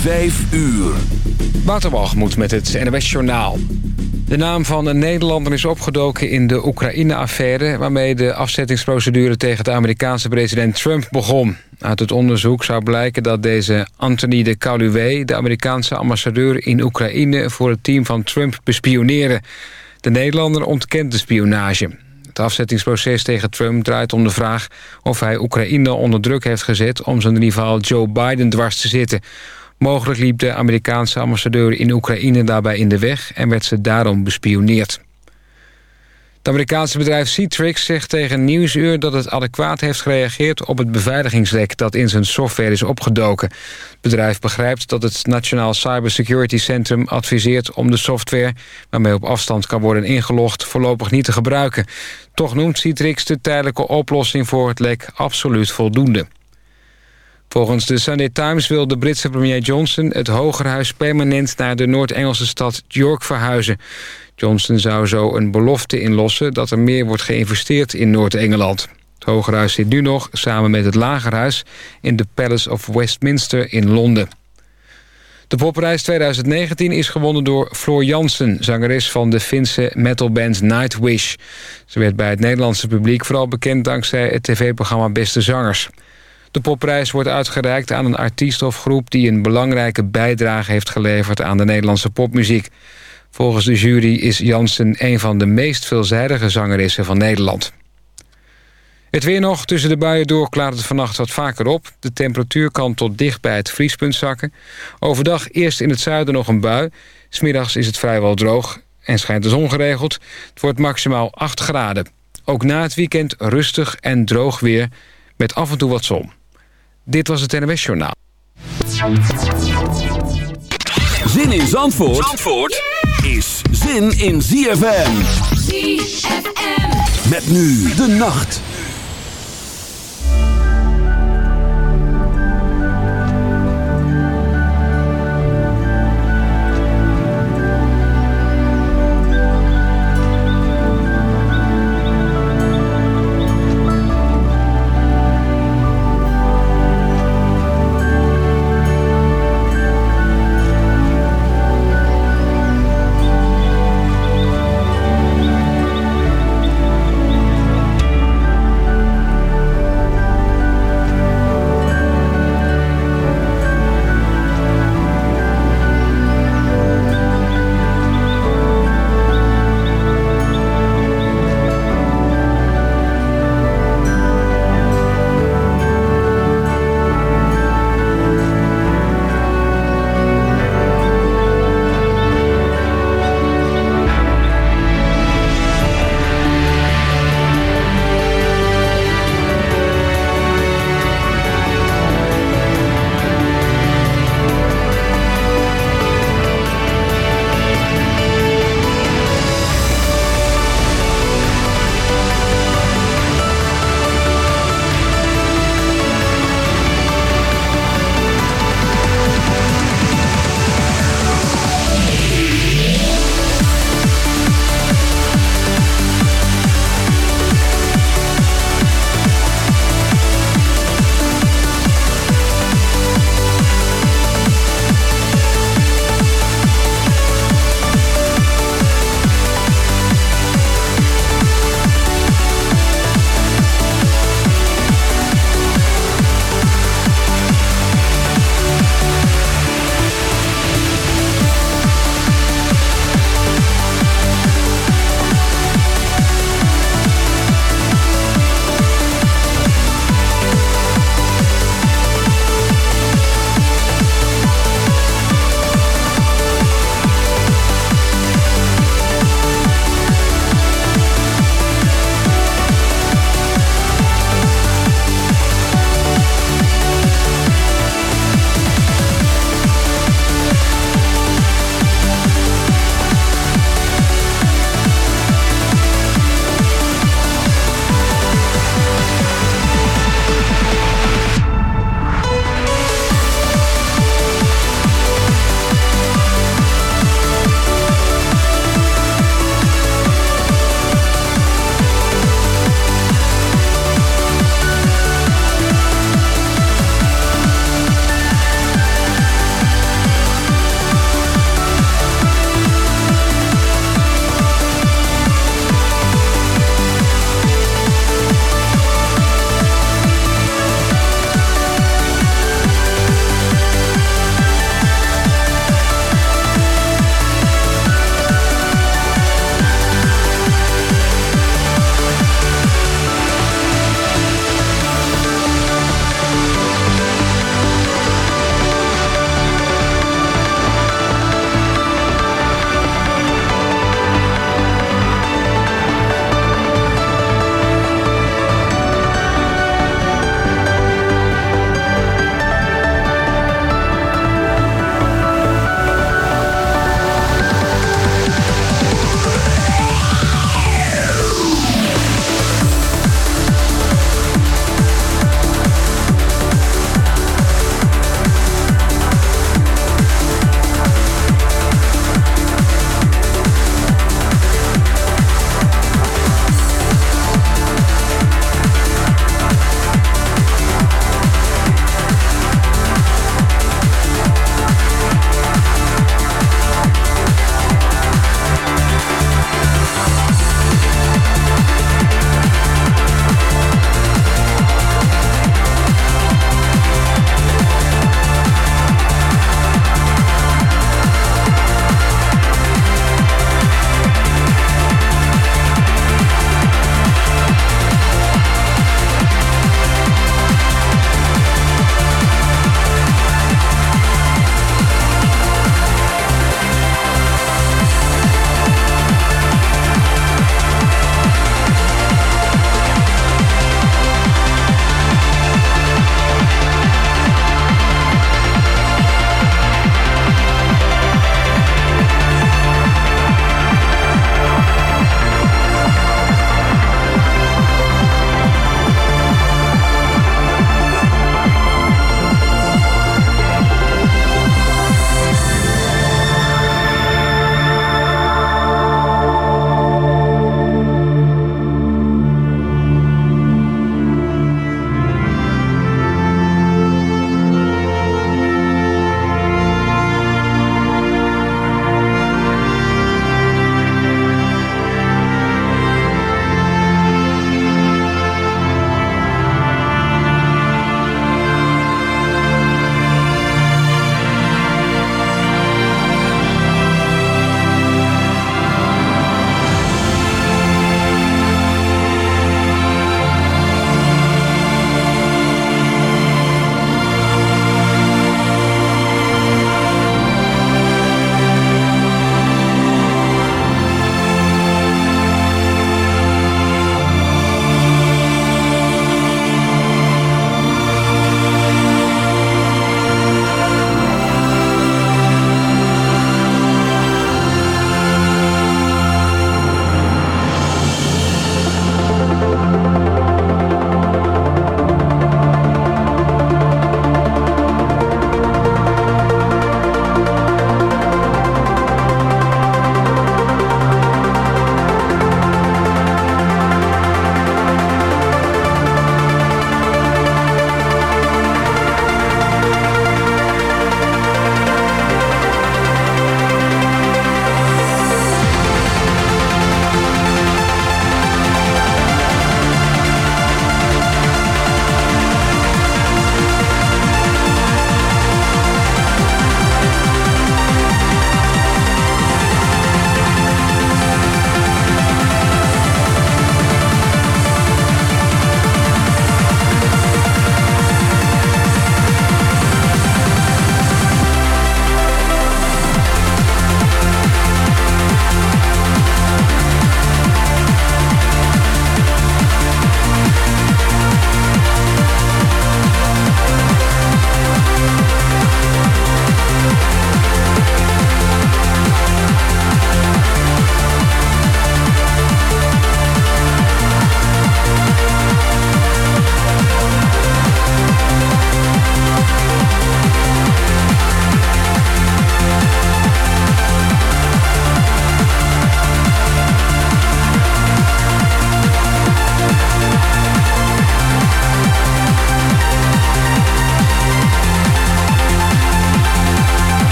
Vijf uur. Waterwalgemoed met het NWS Journaal. De naam van een Nederlander is opgedoken in de Oekraïne-affaire... waarmee de afzettingsprocedure tegen de Amerikaanse president Trump begon. Uit het onderzoek zou blijken dat deze Anthony de Caluwe... de Amerikaanse ambassadeur in Oekraïne voor het team van Trump bespioneerde. De Nederlander ontkent de spionage. Het afzettingsproces tegen Trump draait om de vraag... of hij Oekraïne onder druk heeft gezet om zijn rivaal Joe Biden dwars te zitten... Mogelijk liep de Amerikaanse ambassadeur in Oekraïne daarbij in de weg... en werd ze daarom bespioneerd. Het Amerikaanse bedrijf Citrix zegt tegen Nieuwsuur dat het adequaat heeft gereageerd op het beveiligingslek dat in zijn software is opgedoken. Het bedrijf begrijpt dat het Nationaal Cybersecurity Centrum adviseert om de software, waarmee op afstand kan worden ingelogd, voorlopig niet te gebruiken. Toch noemt Citrix de tijdelijke oplossing voor het lek absoluut voldoende. Volgens de Sunday Times wil de Britse premier Johnson... het Hogerhuis permanent naar de Noord-Engelse stad York verhuizen. Johnson zou zo een belofte inlossen... dat er meer wordt geïnvesteerd in Noord-Engeland. Het Hogerhuis zit nu nog, samen met het Lagerhuis... in de Palace of Westminster in Londen. De popprijs 2019 is gewonnen door Floor Jansen... zangeres van de Finse metalband Nightwish. Ze werd bij het Nederlandse publiek vooral bekend... dankzij het tv-programma Beste Zangers... De popprijs wordt uitgereikt aan een artiest of groep... die een belangrijke bijdrage heeft geleverd aan de Nederlandse popmuziek. Volgens de jury is Jansen een van de meest veelzijdige zangeressen van Nederland. Het weer nog. Tussen de buien door klaart het vannacht wat vaker op. De temperatuur kan tot dicht bij het vriespunt zakken. Overdag eerst in het zuiden nog een bui. Smiddags is het vrijwel droog en schijnt de zon geregeld. Het wordt maximaal 8 graden. Ook na het weekend rustig en droog weer met af en toe wat zon. Dit was het NWS Journaal. Zin in Zandvoort, Zandvoort is zin in ZFM. ZFM. Met nu de nacht.